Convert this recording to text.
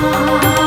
Música